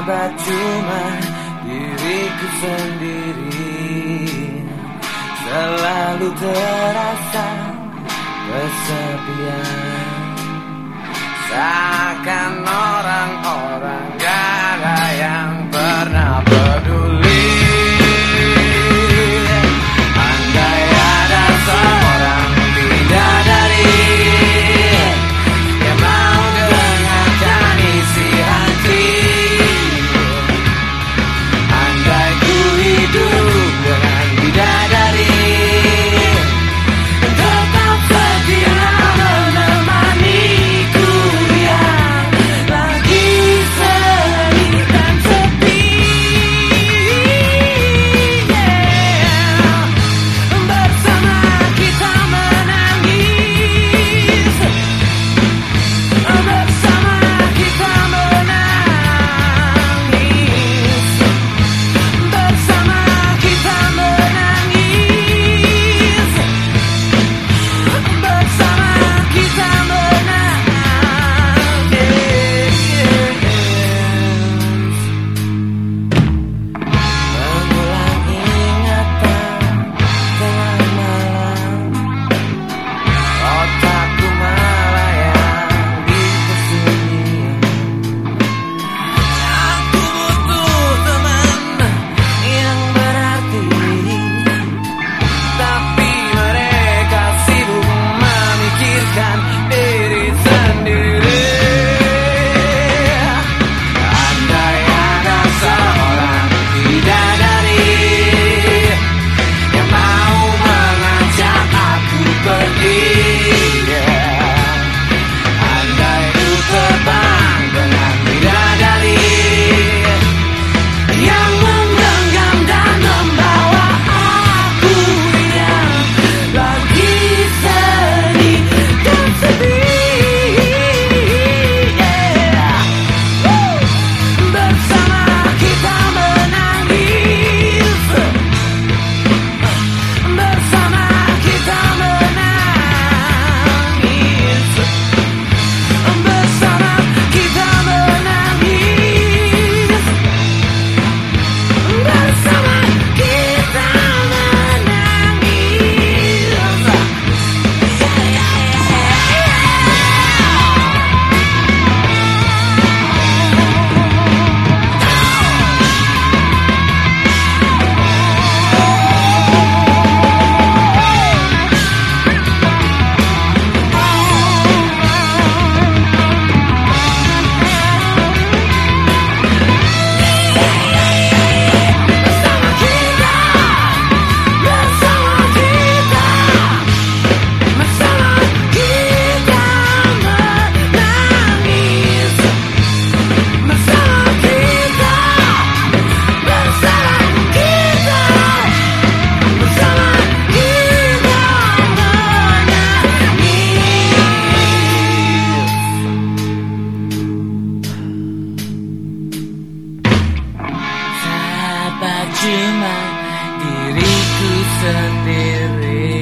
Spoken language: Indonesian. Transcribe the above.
sahabat cuma diriku sendiri. Selalu terasa kesepian. cima diriku sendiri